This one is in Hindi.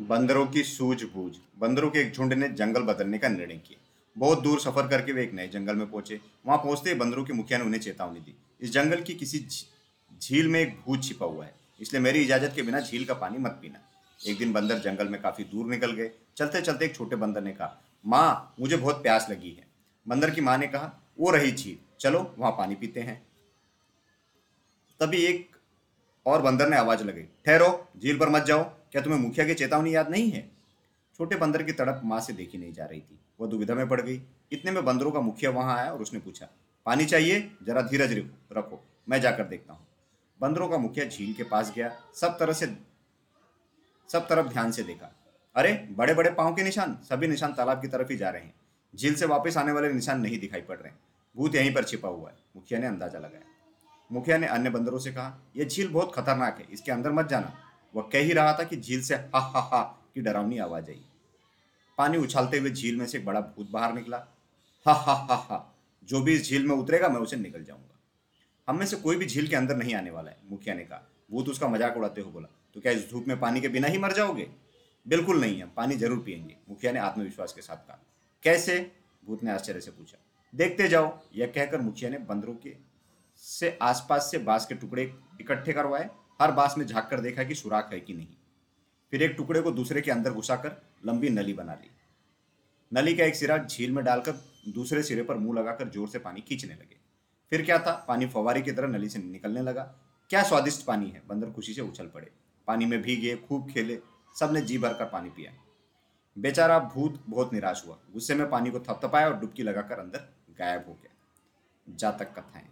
बंदरों की सूझबूझ। बंदरों के एक झुंड ने जंगल बदलने का निर्णय किया। बहुत दूर सफ़र करके वे एक नए जंगल में पहुँचे। वहाँ पहुँचते ही बंदरों के मुखिया ने उन्हें चेतावनी दी। इस जंगल की किसी झील में एक भूत छिपा हुआ है। इसलिए मेरी इजाज़त के बिना झील का पानी मत पीना। एक दिन बंदर जंगल में काफ़ी दूर निकल गए। चलते चलते एक छोटे बंदर ने कहा, माँ, मुझे बहुत प्यास लगी है। बंदर की माँ ने कहा, वो रही झील। चलो, वहाँ पानी पीते हैं। तभी एक और बंदर ने आवाज़ लगाई, ठहरो, झील पर मत जाओ। क्या तुम्हें मुखिया की चेतावनी याद नहीं है? छोटे बंदर की तड़प माँ से देखी नहीं जा रही थी। वह दुविधा में पड़ गई। इतने में बंदरों का मुखिया वहाँ आया और उसने पूछा, पानी चाहिए? जरा धीरज रखो मैं जाकर देखता हूँ। बंदरों का मुखिया झील के पास गया। सब तरह से, सब तरफ़ ध्यान से देखा। अरे बड़े बड़े पाँव के निशान। सभी निशान तालाब की तरफ़ ही जा रहे हैं। झील से वापस आने वाले निशान नहीं दिखाई पड़ रहे भूत यहीं पर छिपा हुआ है। मुखिया ने अंदाज़ा लगाया। मुखिया ने अन्य बंदरों से कहा, यह झील बहुत खतरनाक है। इसके अंदर मत जाना। वह कह ही रहा था कि झील से हा हा हा की डरावनी आवाज़ आई। पानी उछालते हुए झील में से एक बड़ा भूत बाहर निकला। हा हा हा हा, जो भी इस झील में उतरेगा, मैं उसे निकल जाऊँगा। हम में से कोई भी झील के अंदर नहीं आने वाला है, मुखिया ने कहा। भूत उसका मज़ाक उड़ाते हुए बोला तो क्या इस धूप में पानी के बिना ही मर जाओगे? बिल्कुल नहीं है पानी ज़रूर पियेंगे, मुखिया ने आत्मविश्वास के साथ कहा। कैसे? भूत ने आश्चर्य से पूछा। देखते जाओ, यह कहकर मुखिया ने बंदरों के से आसपास से बाँस के टुकड़े इकट्ठे करवाए। हर बाँस में झाँक कर देखा कि सुराख है कि नहीं। फिर एक टुकड़े को दूसरे के अंदर घुसाकर लंबी नली बना ली। नली का एक सिरा झील में डालकर दूसरे सिरे पर मुँह लगाकर ज़ोर से पानी खींचने लगे। फिर क्या था? पानी फवारी की तरह नली से निकलने लगा। क्या स्वादिष्ट पानी है? बंदर खुशी से उछल पड़े। पानी में भीगे, खूब खेले, सबने जी भर कर पानी पिया। बेचारा भूत बहुत निराश हुआ। गुस्से में पानी को थपथपाया और डुबकी लगाकर अंदर गायब हो गया। जातक कथाएँ।